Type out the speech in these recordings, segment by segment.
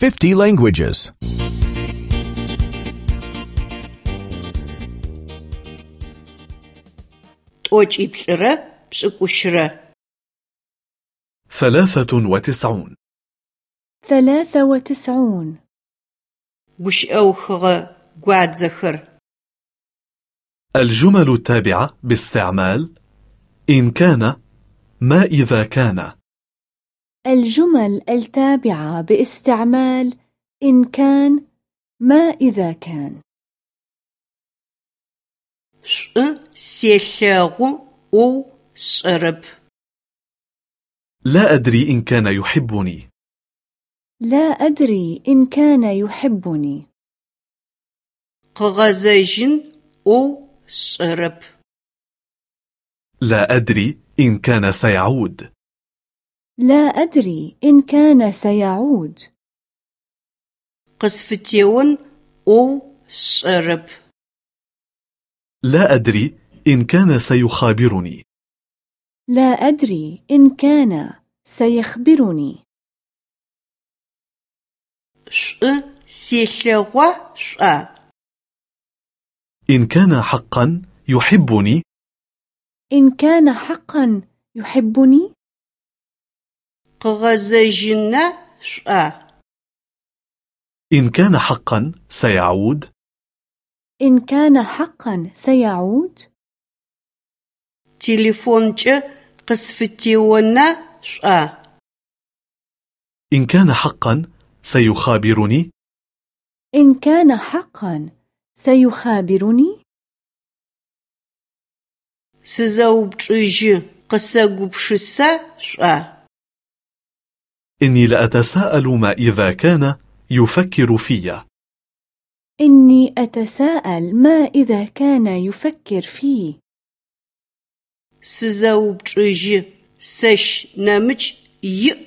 50 languages. 'T'oç'iplh'ıre pş'ık'uşıre. ثلاثة وتسعون ثلاثة وتسعون Guş'euxığe guadzexer. الجمل التابعة باستعمال إن كان ما إذا كان الجمل التابعة باستعمال إن كان ما إذا كان. لا أدري إن كان يحبني لا أدري إن كان يحبني Khığezejın 'ou sş'erep. لا أدري إن كان سيعود لا أدري إن كان سيعود. Khısfıtêun 'ou sş'erep. لا أدري إن كان سيخابرني. لا أدري إن كان سيخبرني. Ş'ı selheğua ş'ua. إن كان حقا يحبني؟ إن كان حقا يحبني؟ قغزجنا شؤا. إن كان حقا سيعود. إن كان حقا سيعود. تليفون تليفونج قسفتيونا شؤا. إن كان حقا سيخابرني. إن كان حقا سيخابرني. سزوبجي قسغوبشسا شؤا. إني لأتساءل ما إذا كان يفكر في إني أتساءل ما إذا كان يفكر في سزوج سش نمج يئ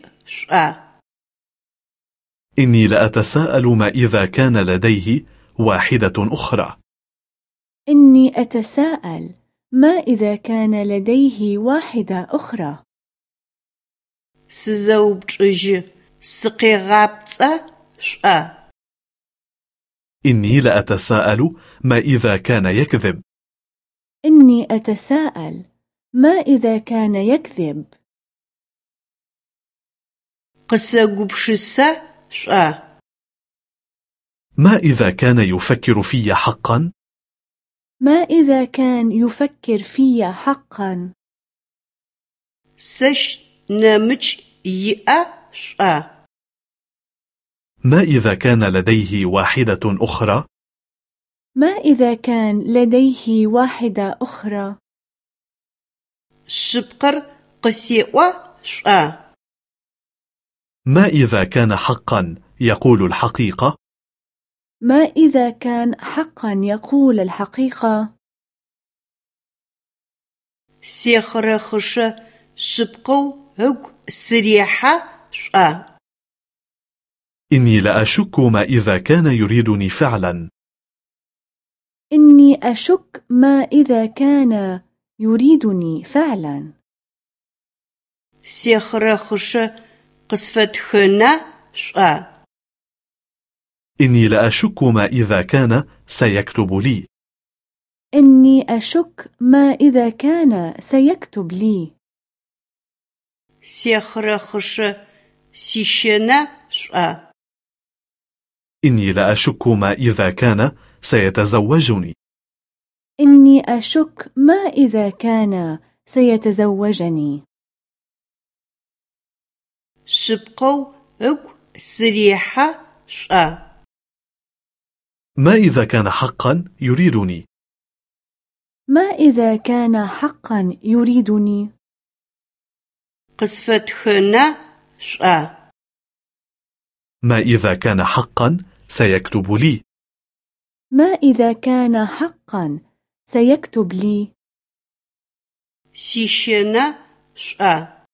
إني لأتساءل ما إذا كان لديه واحدة أخرى. إني أتساءل ما إذا كان لديه واحدة أخرى. Сызэупчӏыжьы сыкъегъапцӏэ шӏуа? إني لأتساءل ما إذا كان يكذب إني أتساءل ما إذا كان يكذب Къысэгупшысэ шӏуа? ما إذا كان يفكر في حقا ما إذا كان يفكر في حقا Сэщ نمج يئة شؤة ما إذا كان لديه واحدة أخرى؟ ما إذا كان لديه واحدة أخرى؟ شبقر قسيئة شأ ما إذا كان حقا يقول الحقيقة؟ ما إذا كان حقا يقول الحقيقة؟ سيخرخش شبقو هجو سريحة شقا إني لا أشك ما إذا كان يريدني فعلا. إني أشك ما إذا كان يريدني فعلا. سيخرى خش قصفة خنا شقا إني لا أشك ما إذا كان سيكتب لي. إني أشك ما إذا كان سيكتب لي. Сехъырэхъышэ сищэнэ шӏуа? إني لأشك ما إذا كان سيتزوجني إني أشك ما إذا كان سيتزوجني Шъыпкъэу ыгу сырехьа шӏуа? ما إذا كان حقا يريدني ما إذا كان حقا يريدني Къысфэтхына шӏуа? ما إذا كان حقا سيكتب لي ما إذا كان حقا سيكتب لي Сищэнэ шӏуа?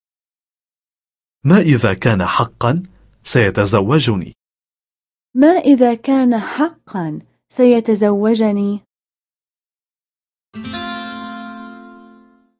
ما إذا كان حقا سيتزوجني ما إذا كان حقا سيتزوجني